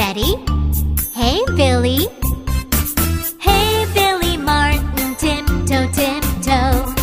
Betty, Hey, Billy. Hey, Billy Martin, tiptoe, tiptoe.